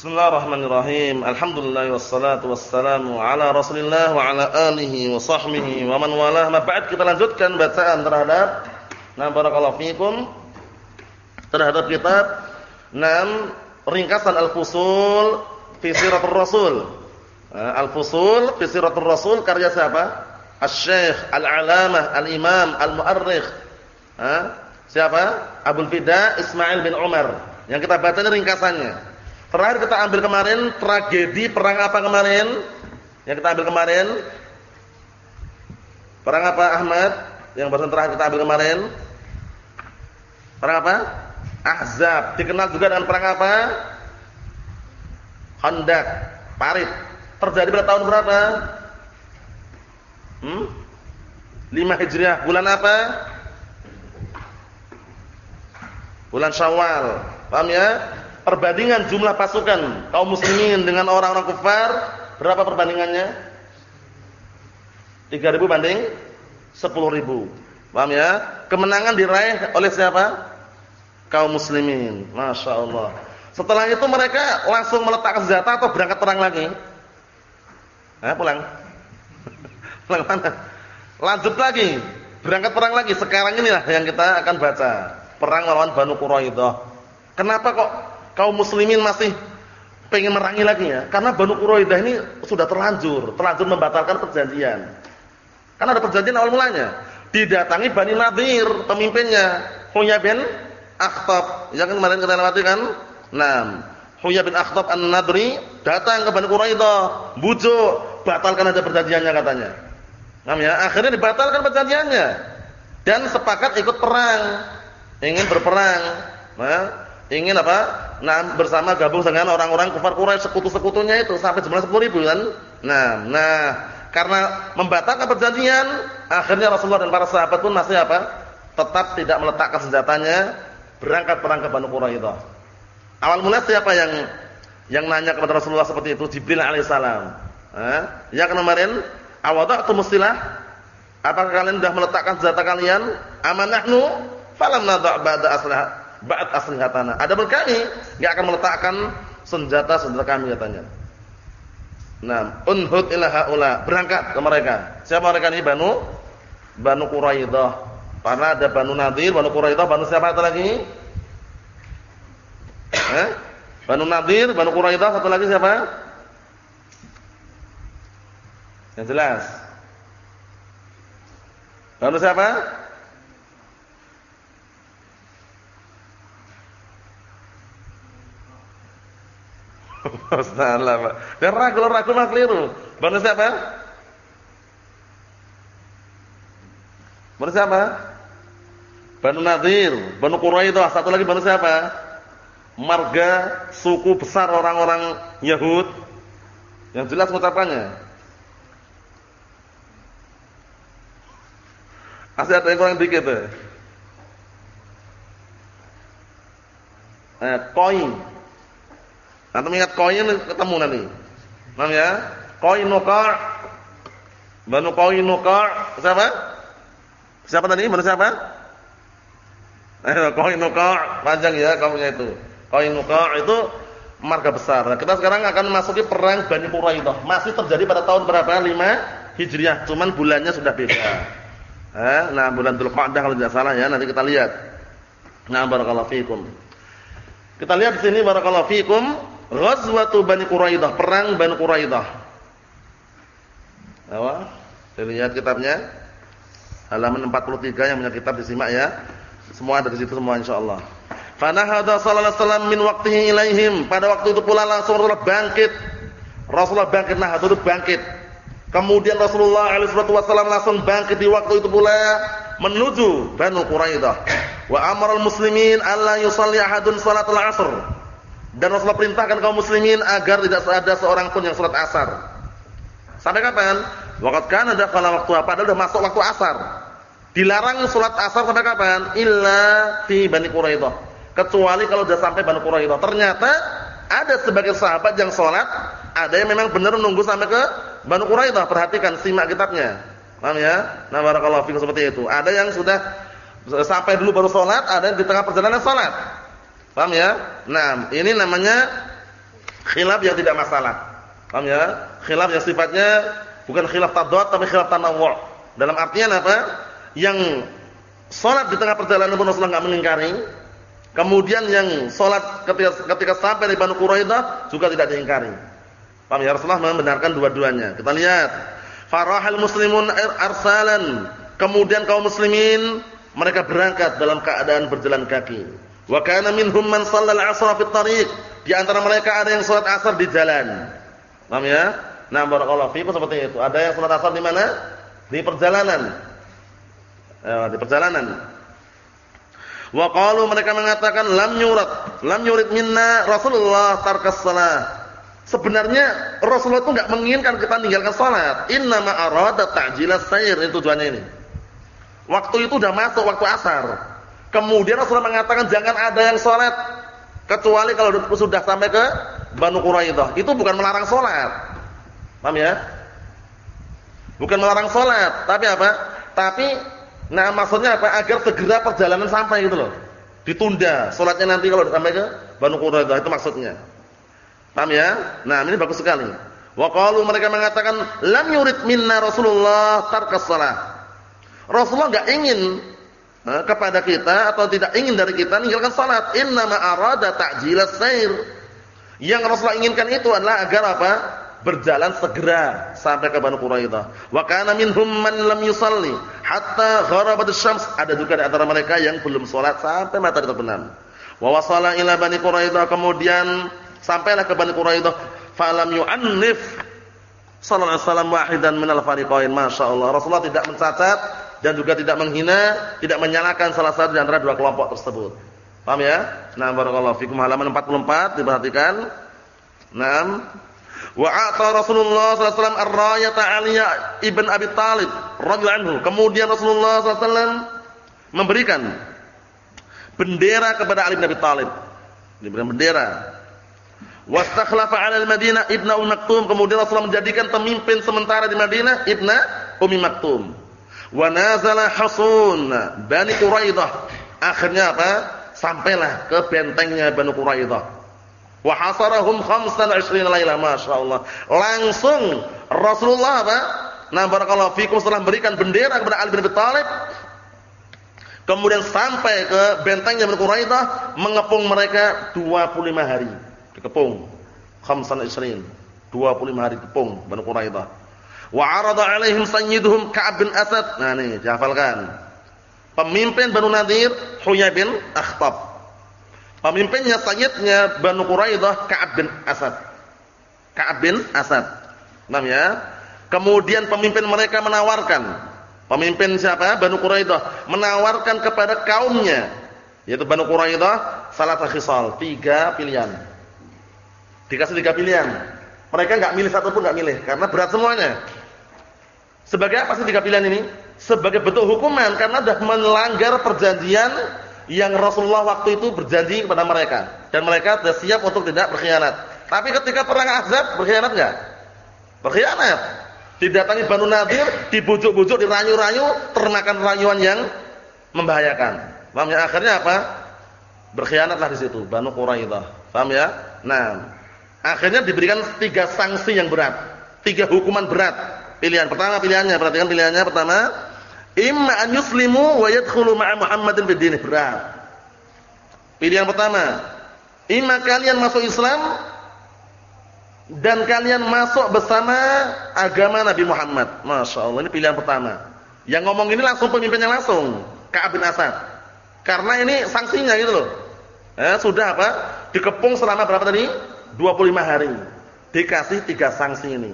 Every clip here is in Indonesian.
Bismillahirrahmanirrahim. Alhamdulillah wassalatu wassalamu ala Rasulillah wa ala alihi wa sahbihi wa man walah. Ma ba'd kita lanjutkan bacaan terhadap Nah barakallahu fikum terhadap kitab Nam ringkasan Al-Fusul fi Siratul Rasul. Al-Fusul fi Siratul Rasul karya siapa? Asy-Syaikh Al-Alamah Al-Imam Al-Mu'arrikh. Siapa? Abdul Fida Ismail bin Umar. Yang kita baca ini ringkasannya. Terakhir kita ambil kemarin tragedi perang apa kemarin? Yang kita ambil kemarin perang apa Ahmad? Yang baru terakhir kita ambil kemarin perang apa? Ahzab. Dikenal juga dengan perang apa? Khandaq, Parit. Terjadi pada tahun berapa? Hmm? 5 Hijriah. Bulan apa? Bulan Syawal. Paham ya? Perbandingan jumlah pasukan kaum muslimin dengan orang-orang kafir, berapa perbandingannya? 3000 banding 10000. Paham ya? Kemenangan diraih oleh siapa? Kaum muslimin. Masya Allah. Setelah itu mereka langsung meletakkan senjata atau berangkat perang lagi? Nah, pulang. pulang mana? Lanjut lagi. Berangkat perang lagi. Sekarang inilah yang kita akan baca. Perang melawan Banu Quraidah. Kenapa kok kaum muslimin masih pengen merangi lagi ya. Karena Banu Quraidah ini sudah terlanjur, terlanjur membatalkan perjanjian. Karena ada perjanjian awal mulanya. Didatangi Bani Nadir, pemimpinnya Huya bin Akhtab. Yang kemarin kita lewati kan? Nah, Huya bin Akhtab An-Nadri datang ke Bani Quraidah, bujuk, batalkan aja perjanjiannya katanya. Nah, ya, akhirnya dibatalkan perjanjiannya dan sepakat ikut perang, ingin berperang. Nah, ingin apa? Nah, bersama gabung dengan orang-orang kafir Quraisy sekutu-sekutunya itu sampai jumlah 10 ribu kan. Nah, nah, karena membatalkan perjanjian, akhirnya Rasulullah dan para sahabat pun masih apa? Tetap tidak meletakkan senjatanya, berangkat perang ke Banu Quraidah. Awal mula siapa yang yang nanya kepada Rasulullah seperti itu? Jibril alaihissalam. Eh? Ya kemarin, awadatu mustilah Apakah kalian sudah meletakkan senjata kalian? Amanahnu falam nadha' ba'da aslah ba'd aslihatana. Adapun kami enggak akan meletakkan senjata-senjata kami katanya. Nah, unhud ila haula, berangkat ke mereka. Siapa mereka ini? Banu Banu Quraidah. Karena ada Banu Nadir, Banu Quraidah, Banu siapa satu lagi? Eh? Banu Nadir, Banu Quraidah, satu lagi siapa? Yang jelas. Banu siapa? Pak. Dan ragu-ragu mah keliru. Banu siapa? Banu siapa? Banu Nadir, Banu Quraidah, satu lagi Banu siapa? Marga suku besar orang-orang Yahud. Yang jelas mengucapkannya. Masih ada yang kurang dikit. Eh, koin. Antum ingat koin ketemu nanti. Paham ya? Qainuqa Banu Qainuqa siapa? Siapa tadi? Banu siapa? Eh, Qainuqa panjang ya kaumnya itu. Qainuqa itu marga besar. Nah, kita sekarang akan masuki perang Bani Quraidah. Masih terjadi pada tahun berapa? 5 Hijriah, cuman bulannya sudah beda. Eh, nah bulan Dzulqa'dah kalau tidak salah ya, nanti kita lihat. Nah, barakallahu fikum. Kita lihat di sini barakallahu fikum Ghazwatu Bani Quraidah, perang Bani Quraidah. Apa? Lihat kitabnya. Halaman 43 yang punya kitab disimak ya. Semua ada di situ semua insyaallah. Fanahada sallallahu alaihi wasallam min waqtihi ilaihim. Pada waktu itu pula langsung Rasulullah bangkit. Rasulullah bangkit nah itu bangkit. Kemudian Rasulullah alaihi wasallam langsung bangkit di waktu itu pula menuju Banu Quraidah. Wa amara al-muslimin alla yusalli ahadun salatul asr dan Rasulullah perintahkan kaum muslimin agar tidak ada seorang pun yang salat asar. Sampai kapan? Waqat kana dakhala waktu apa? Padahal sudah masuk waktu asar. Dilarang salat asar sampai kapan? Illa fi Bani Quraidah. Kecuali kalau sudah sampai Bani Quraidah. Ternyata ada sebagian sahabat yang salat, ada yang memang benar menunggu sampai ke Bani Quraidah. Perhatikan simak kitabnya. Paham ya? Nah, barakallahu fikum seperti itu. Ada yang sudah sampai dulu baru salat, ada yang di tengah perjalanan salat. Paham ya? Nah, ini namanya Khilaf yang tidak masalah. Paham ya? Khilaf yang sifatnya bukan khilaf tadad tapi khilaf tanawwu'. Dalam artian apa? Yang salat di tengah perjalanan pun Rasulullah enggak mengingkari. Kemudian yang salat ketika ketika sampai di Banu Quraidah juga tidak diingkari. Paham ya? Rasulullah membenarkan dua-duanya. Kita lihat. Farahal muslimun arsalan. Kemudian kaum muslimin mereka berangkat dalam keadaan berjalan kaki. Wa kana minhum man shallal 'asra fit tariq. Di antara mereka ada yang salat asar di jalan. Paham ya? Nah, barakallahu seperti itu. Ada yang salat asar di mana? Di perjalanan. Ya, di perjalanan. Wa qalu mereka mengatakan lam yurat, lam yurid minna Rasulullah tarkas salat. Sebenarnya Rasulullah itu enggak menginginkan kita meninggalkan salat. Inna ma arada ta'jilas sayr itu tujuannya ini. Waktu itu sudah masuk waktu asar. Kemudian Rasulullah mengatakan jangan ada yang salat kecuali kalau sudah sampai ke Banu Quraidah. Itu bukan melarang salat. Paham ya? Bukan melarang salat, tapi apa? Tapi nah maksudnya apa? Agar segera perjalanan sampai gitu loh. Ditunda salatnya nanti kalau sampai ke Banu Quraidah itu maksudnya. Paham ya? Nah, ini bagus sekali. Wa qalu mereka mengatakan lam yurid minna Rasulullah tarkas shalah. Rasulullah enggak ingin eh, kepada kita atau tidak ingin dari kita meninggalkan salat. Inna ma arada ta'jilas sair. Yang Rasulullah inginkan itu adalah agar apa? Berjalan segera sampai ke Banu Quraidah. Wa kana minhum man lam yusalli hatta gharabat syams Ada juga di antara mereka yang belum salat sampai matahari terbenam. Wa wasala ila Bani Quraidah kemudian Sampailah ke Bani Quraidah, falam yu'annif sallallahu alaihi wasallam wahidan minal fariqain. Masyaallah. Rasulullah tidak mencacat dan juga tidak menghina, tidak menyalahkan salah satu di antara dua kelompok tersebut. Paham ya? Nah, barakallahu fikum halaman 44 diperhatikan. Naam. Wa ata Rasulullah sallallahu alaihi wasallam ar-rayata Aliyah ibn Abi Talib radhiyallahu anhu. Kemudian Rasulullah sallallahu alaihi wasallam memberikan bendera kepada Ali bin Abi Talib. Diberikan bendera. Wastakhlafa 'ala al-Madinah Ibnu Ummi Maktum. Kemudian Rasulullah menjadikan pemimpin sementara di Madinah Ibnu Ummi Maktum. Wa nazala Hasun Bani Quraidah. Akhirnya apa? Sampailah ke bentengnya Bani Quraidah. Wa hasarahum 25 lailah masyaallah. Langsung Rasulullah apa? Nah barakallahu fikum setelah memberikan bendera kepada Ali bin Abi Thalib kemudian sampai ke bentengnya Bani Quraidah mengepung mereka 25 hari dikepung khamsan isrin 25 hari kepung Banu Quraidah wa arada alaihim sayyiduhum Ka'ab bin Asad. Nah ini dihafalkan. Pemimpin Banu Nadir Huyai bin Akhtab. Pemimpinnya sayyidnya Banu Quraidah Ka'ab bin Asad. Ka'ab bin Asad. Namanya kemudian pemimpin mereka menawarkan. Pemimpin siapa? Banu Quraidah. Menawarkan kepada kaumnya. Yaitu Banu Quraidah salah khisal. Tiga pilihan. Dikasih tiga pilihan. Mereka nggak milih satu pun nggak milih karena berat semuanya. Sebagai apa sih tiga pilihan ini? Sebagai bentuk hukuman karena sudah melanggar perjanjian yang Rasulullah waktu itu berjanji kepada mereka dan mereka sudah siap untuk tidak berkhianat. Tapi ketika perang Ahzab berkhianat enggak? Berkhianat. Didatangi Banu Nadir, dibujuk-bujuk, dirayu-rayu, termakan rayuan yang membahayakan. Paham ya? Akhirnya apa? Berkhianatlah di situ Banu Quraidah. Paham ya? Nah, Akhirnya diberikan tiga sanksi yang berat, tiga hukuman berat. Pilihan pertama pilihannya, perhatikan pilihannya pertama, imma an yuslimu wa yadkhulu ma'a Muhammadin bid din berat. Pilihan pertama, imma kalian masuk Islam dan kalian masuk bersama agama Nabi Muhammad. Masya Allah, ini pilihan pertama. Yang ngomong ini langsung pemimpinnya langsung, Ka'ab bin Asad. Karena ini sanksinya gitu loh. Eh, sudah apa? Dikepung selama berapa tadi? 25 hari. Dikasih tiga sanksi ini.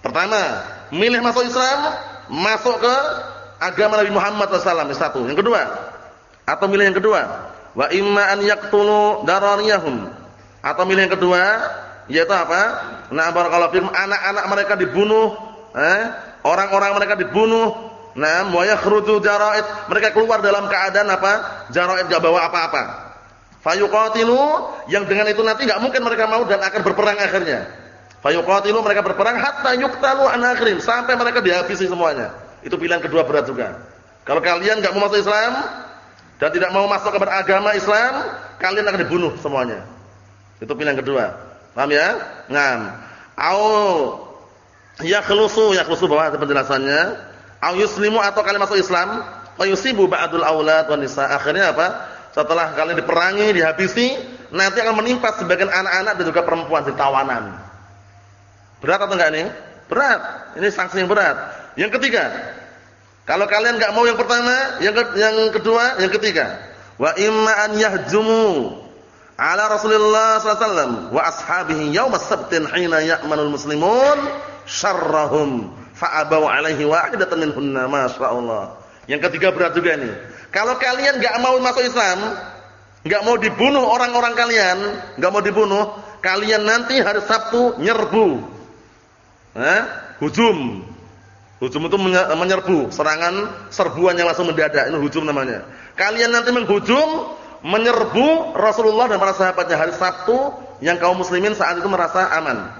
Pertama, milih masuk Islam, masuk ke agama Nabi Muhammad SAW. Satu. Yang kedua, atau milih yang kedua, wa imma an yaqtulu darariyahum. Atau milih yang kedua, yaitu apa? Nah, barakallahu fikum, anak-anak mereka dibunuh, eh? Orang-orang mereka dibunuh. Nah, wa yakhruju jaraid. Mereka keluar dalam keadaan apa? Jaraid enggak bawa apa-apa. Fayuqatilu yang dengan itu nanti enggak mungkin mereka mau dan akan berperang akhirnya. Fayuqatilu mereka berperang hatta yuqtalu an akhirin sampai mereka dihabisi semuanya. Itu pilihan kedua berat juga. Kalau kalian enggak mau masuk Islam dan tidak mau masuk ke agama Islam, kalian akan dibunuh semuanya. Itu pilihan kedua. Paham ya? Ngam. Au yakhlusu, yakhlusu bawah ada penjelasannya. Au yuslimu atau kalian masuk Islam, wa yusibu ba'dul aulad wan nisa. Akhirnya apa? Setelah kalian diperangi, dihabisi, nanti akan menimpa sebagian anak-anak dan juga perempuan di tawanan. Berat atau enggak ini? Berat. Ini sanksi yang berat. Yang ketiga, kalau kalian enggak mau yang pertama, yang ke, yang kedua, yang ketiga, wa imma an yahjumu ala Rasulullah sallallahu alaihi wasallam wa ashabihi yaum as-sabtin hina ya'manul muslimun syarrahum fa'abaw alaihi wahidatan minhunna masyaallah. Yang ketiga berat juga ini. Kalau kalian enggak mau masuk Islam, enggak mau dibunuh orang-orang kalian, enggak mau dibunuh, kalian nanti hari Sabtu nyerbu. Eh? Hujum. Hujum itu menyerbu, serangan serbuan yang langsung mendadak, ini hujum namanya. Kalian nanti menghujum, menyerbu Rasulullah dan para sahabatnya hari Sabtu yang kaum muslimin saat itu merasa aman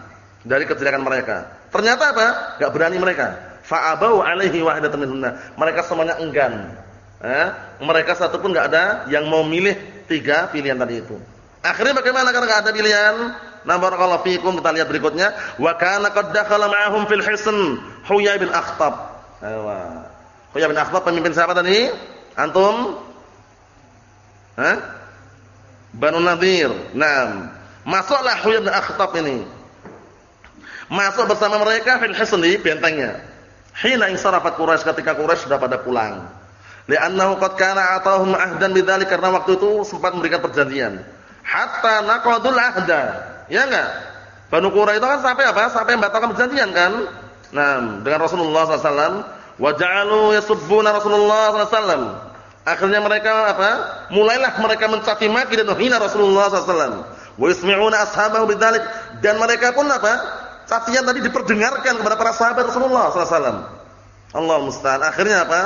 dari kejelekan mereka. Ternyata apa? Enggak berani mereka. Fa'abau alaihi wahidatan minhunna. Mereka semuanya enggan. Eh? Mereka satu pun enggak ada yang mau milih tiga pilihan tadi itu. Akhirnya bagaimana karena enggak ada pilihan? Nah barakallahu fikum kita lihat berikutnya wa kana qad dakhala ma'ahum fil hisn Huyai bin Akhtab. Ayo. Huyai bin Akhtab pemimpin siapa tadi? Antum? Hah? Banu Nadir. Naam. Masuklah Huyai bin Akhtab ini. Masuk bersama mereka fil hisn di bentengnya. Hina insarafat Quraisy ketika Quraisy sudah pada pulang. Li'annahu qad kana atahum ahdan bidzalik karena waktu itu sempat memberikan perjanjian. Hatta naqadul ahda Ya enggak? Banu Quraisyah itu kan sampai apa? Sampai membatalkan perjanjian kan? Nah, dengan Rasulullah SAW. Wa ja'alu yasubbuna Rasulullah SAW. Akhirnya mereka apa? Mulailah mereka mencaci maki dan menghina Rasulullah SAW. Wa yusmi'una ashabahu bidzalik dan mereka pun apa? Cacian tadi diperdengarkan kepada para sahabat Rasulullah SAW. Allah musta'an. Akhirnya apa?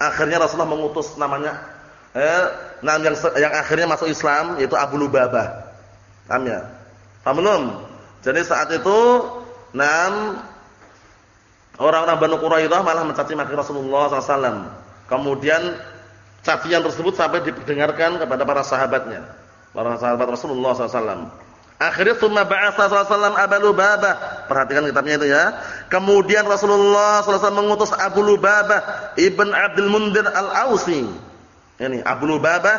Akhirnya Rasulullah mengutus namanya eh, nah yang yang akhirnya masuk Islam yaitu Abu Lubabah. Paham ya? Paham belum? Jadi saat itu enam orang-orang Banu Quraidah malah mencaci maki Rasulullah SAW. Kemudian cacian tersebut sampai diperdengarkan kepada para sahabatnya, para sahabat Rasulullah SAW. Akhirnya summa ba'atha sallallahu Abu Lubabah. Perhatikan kitabnya itu ya. Kemudian Rasulullah SAW mengutus Abu Lubabah ibn Abdul Mundir al-Ausi. Ini Abu Lubabah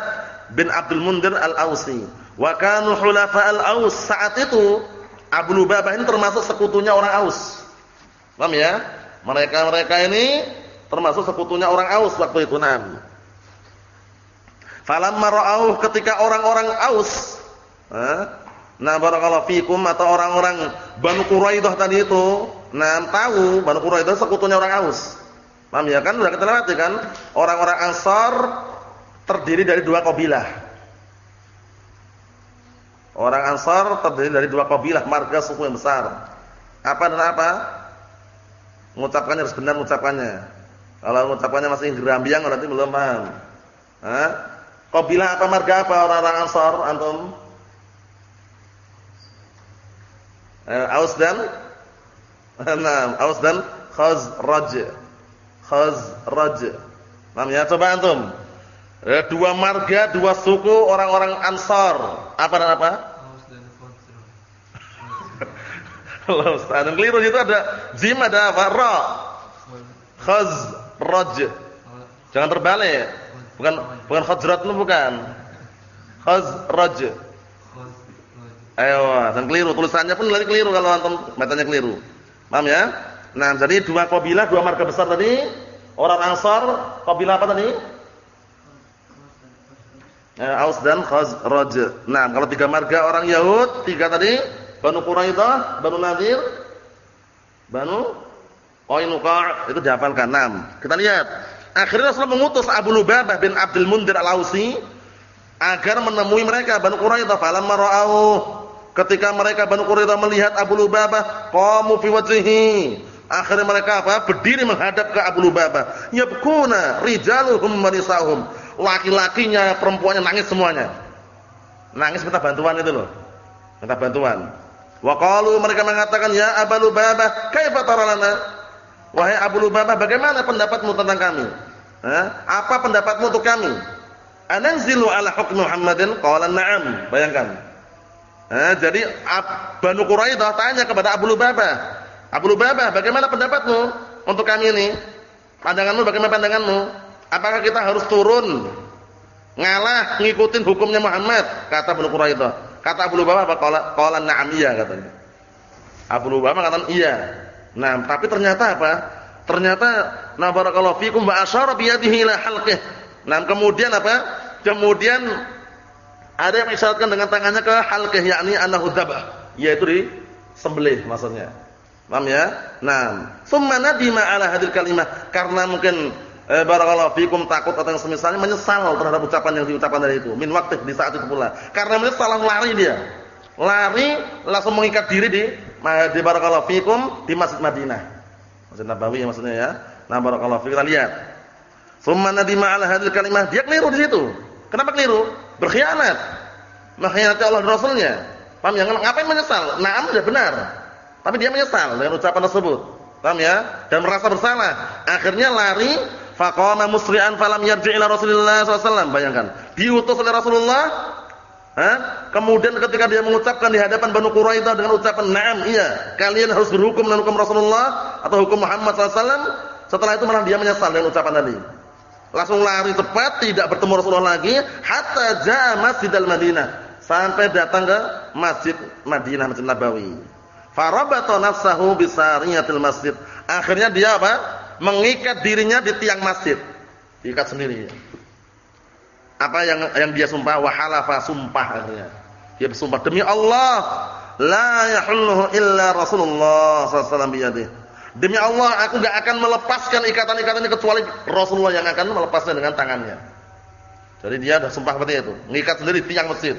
bin Abdul Mundir al-Ausi Wa kanu hulafa al-Aus. Saat itu Abu Lubabah ini termasuk sekutunya orang Aus. Paham ya? Mereka-mereka ini termasuk sekutunya orang Aus waktu itu nam. Falamma ra'auh ketika orang-orang Aus, nah barakallahu fikum atau orang-orang Banu Quraidah tadi itu, nah tahu Banu Quraidah sekutunya orang Aus. Paham ya kan? Sudah kita lewati kan? Orang-orang Ansar terdiri dari dua kabilah. Orang Ansar terdiri dari dua kabilah marga suku yang besar. Apa dan apa? Mengucapkannya harus benar mengucapkannya. Kalau mengucapkannya masih gerambiang berarti belum paham. Hah? Kabilah apa marga apa orang-orang Ansar antum? Eh, Aus dan Nah, Aus dan Khazraj. Khazraj. Namanya coba antum. Eh, dua marga, dua suku orang-orang Ansar. Apa dan apa? Allah Ustaz. Keliru itu ada jim ada apa? Ra. Khazraj. Jangan terbalik. Bukan bukan khazrat bukan. Khazraj. Ayo, dan keliru tulisannya pun lagi keliru kalau antum bacanya keliru. Paham ya? Nah, jadi dua kabilah, dua marga besar tadi, orang Ansar, kabilah apa tadi? Eh, Aus dan Khazraj. Nah, kalau tiga marga orang Yahud, tiga tadi, Banu Quraidah, Banu Nadir, Banu Qainuqa, itu dihafalkan. Enam. Kita lihat. Akhirnya Rasulullah mengutus Abu Lubabah bin Abdul Mundir Al-Ausi agar menemui mereka Banu Quraidah. Falamma ra'au ketika mereka Banu Quraidah melihat Abu Lubabah, qamu fi wajhihi. Akhirnya mereka apa? Berdiri menghadap ke Abu Lubabah. Yabkuna rijaluhum wa laki-lakinya, perempuannya nangis semuanya. Nangis minta bantuan itu loh. Minta bantuan. Wa qalu mereka mengatakan ya Abu Lubabah, kaifa taralana? Wahai Abu Lubabah, bagaimana pendapatmu tentang kami? Apa pendapatmu untuk kami? Ananzilu ala hukm Muhammadin? Qala na'am. Bayangkan. Jadi Banu Quraidah tanya kepada Abu Lubabah. Abu Lubabah, bagaimana pendapatmu untuk kami ini? Pandanganmu bagaimana pandanganmu? Apakah kita harus turun ngalah ngikutin hukumnya Muhammad? Kata Banu Quraidah. Kata Abu Lubabah apa? Qala na'am iya katanya. Abu Lubabah mengatakan iya. Nah, tapi ternyata apa? Ternyata na barakallahu fikum wa asyara bi ila. Nah, kemudian apa? Kemudian ada yang mengisyaratkan dengan tangannya ke halqih yakni annahu dzabah, yaitu di sembelih maksudnya. Paham ya? Nah, summa nadima ala hadil kalimah karena mungkin eh, barakallahu fikum takut atau yang semisalnya menyesal terhadap ucapan yang diucapkan dari itu. Min waktu di saat itu pula. Karena menyesal lari dia. Lari langsung mengikat diri di di barakallahu fikum di Masjid Madinah. Masjid Nabawi ya maksudnya ya. Nah, barakallahu fikum kita lihat. Summa nadima ala hadil kalimah. Dia keliru di situ. Kenapa keliru? Berkhianat. Mengkhianati Allah dan Rasulnya. Paham ya? Ngapain menyesal? Naam sudah benar. Tapi dia menyesal dengan ucapan tersebut. Paham ya? Dan merasa bersalah. Akhirnya lari faqama musri'an falam yarji' ila Rasulillah SAW. Bayangkan, diutus oleh Rasulullah ha? Kemudian ketika dia mengucapkan di hadapan Banu Quraidah dengan ucapan "Na'am, iya, kalian harus berhukum dengan hukum Rasulullah atau hukum Muhammad SAW." Setelah itu malah dia menyesal dengan ucapan tadi langsung lari cepat tidak bertemu Rasulullah lagi hatta jaa Masjidil Madinah sampai datang ke Masjid Madinah Masjid Nabawi farabata nafsahu bisariyatil masjid akhirnya dia apa mengikat dirinya di tiang masjid diikat sendiri apa yang yang dia sumpah wahalafa sumpah akhirnya dia bersumpah demi Allah la yahulluhu illa Rasulullah sallallahu alaihi Demi Allah aku gak akan melepaskan ikatan-ikatan ini kecuali Rasulullah yang akan melepasnya dengan tangannya. Jadi dia sudah sumpah seperti itu, mengikat sendiri tiang masjid.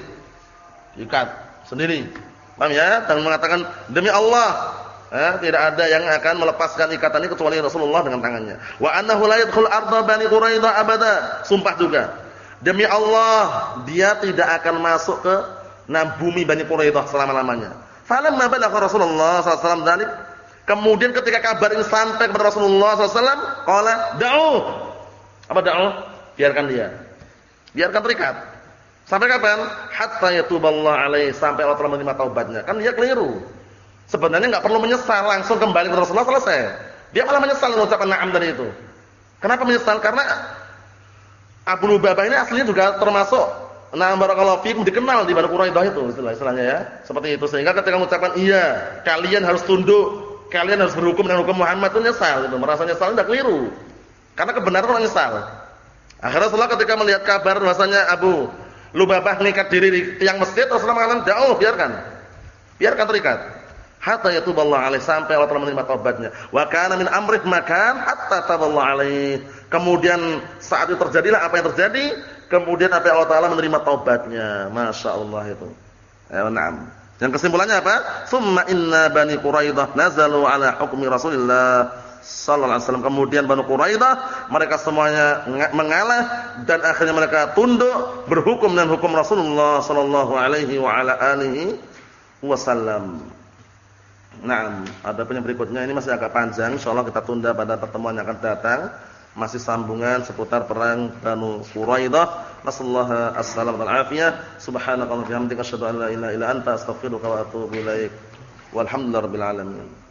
Ikat sendiri. Paham ya? Dan mengatakan demi Allah, eh, tidak ada yang akan melepaskan ikatan ini kecuali Rasulullah dengan tangannya. Wa annahu la yadkhul arda bani Quraidah abada. Sumpah juga. Demi Allah, dia tidak akan masuk ke nah, bumi Bani Quraidah selama-lamanya. Falamma balagha Rasulullah sallallahu alaihi wasallam Kemudian ketika kabar ini sampai kepada Rasulullah SAW, kala da'u. Apa da'u? Biarkan dia. Biarkan terikat. Sampai kapan? Hatta yatuballah alaih. Sampai Allah telah menerima taubatnya. Kan dia keliru. Sebenarnya nggak perlu menyesal. Langsung kembali ke Rasulullah selesai. Dia malah menyesal mengucapkan na'am tadi itu. Kenapa menyesal? Karena Abu Lubabah ini aslinya juga termasuk Nah barakallahu fikum dikenal di Banu Quraidah itu istilah istilahnya ya. Seperti itu sehingga ketika mengucapkan iya, kalian harus tunduk kalian harus berhukum dengan hukum Muhammad itu nyesal itu merasa nyesal tidak keliru karena kebenaran orang nyesal akhirnya Rasulullah ketika melihat kabar bahwasanya Abu Lubabah mengikat diri di tiang masjid Rasulullah mengatakan jauh biarkan biarkan terikat hatta yatuballahu alaihi sampai Allah telah menerima taubatnya wa kana min amrih makan hatta taballahu alaihi kemudian saat itu terjadilah apa yang terjadi kemudian apa Allah taala menerima taubatnya masyaallah itu ya na'am yang kesimpulannya apa? Summa inna Bani Quraidah nazalu ala hukmi Rasulillah sallallahu alaihi wasallam. Kemudian Bani Quraidah mereka semuanya mengalah dan akhirnya mereka tunduk berhukum dengan hukum Rasulullah sallallahu alaihi wa ala alihi wasallam. Nah, ada yang berikutnya ini masih agak panjang, insyaallah kita tunda pada pertemuan yang akan datang masih sambungan seputar perang Banu Quraidah. Nasallahu assalamu wal afiyah. Subhanakallahumma wa bihamdika asyhadu an la ilaha illa anta astaghfiruka wa atubu ilaik. Walhamdulillahirabbil.